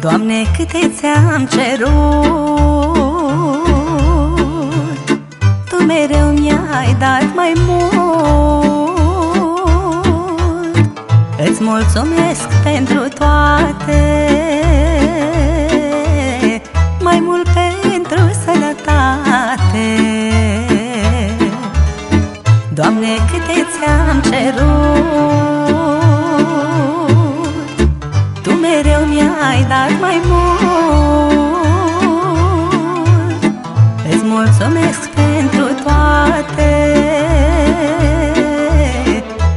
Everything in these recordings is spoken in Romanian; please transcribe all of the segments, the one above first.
Doamne, câte ți-am cerut? Tu mereu mi-ai dat mai mult. Îți mulțumesc pentru toate dat mai mult. Îți mulțumesc pentru toate.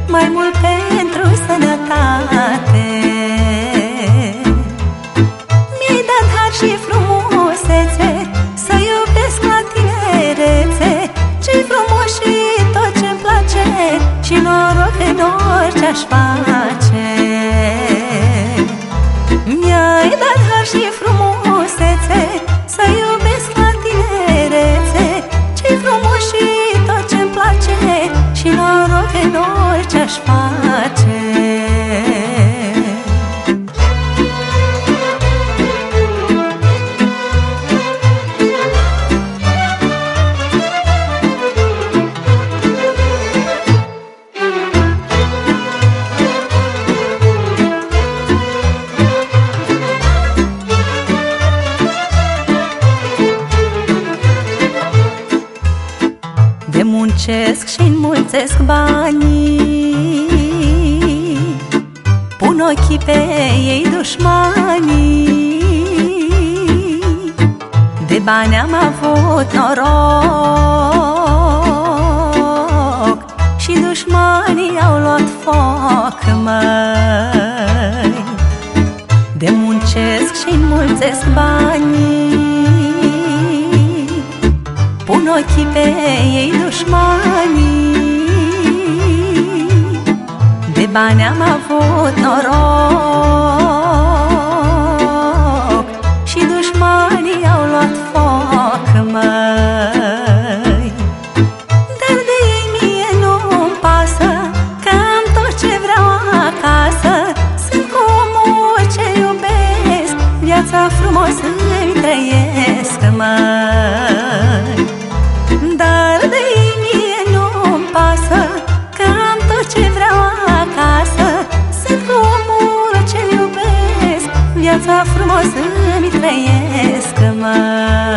Mai mult pentru sănătate. Mi-ai dat har și frumusețe Să iubesc la tinerețe. Ce-i frumos și tot ce-mi place Și noroc în orice aș face și frumusețe muncesc și înmulțesc banii. Pun ochii pe ei dușmanii. De bani am avut noroc Și dușmanii au luat foc, măi. De muncesc și înmulțesc banii Pun ochii pe ei dușmanii. De bani am avut noroc Viața frumos îmi trăiesc, mai.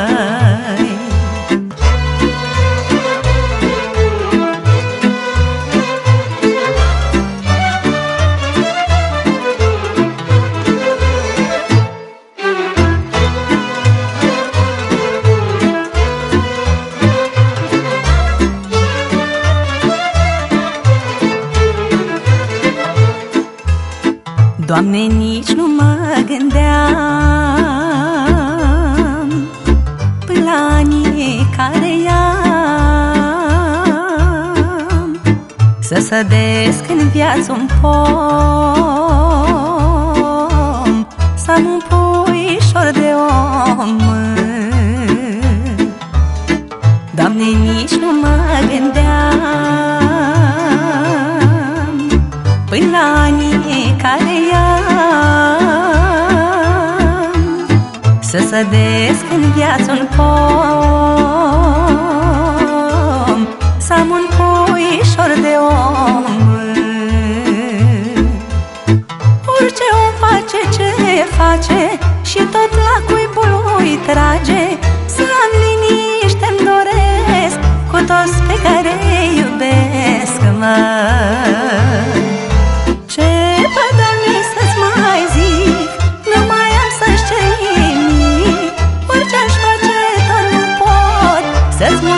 Doamne, nici nu mă gândeam Până la anii care i-am. Să sădesc în viață un pom Să am un puișor de om. Doamne, nici nu mă gândeam Până la anii care i-am sădesc în viață un pom Să am un puișor de om. Orice om face ce face Și tot la cuibul lui trage Să am liniște îmi doresc Cu toți pe care iubesc, mă. That's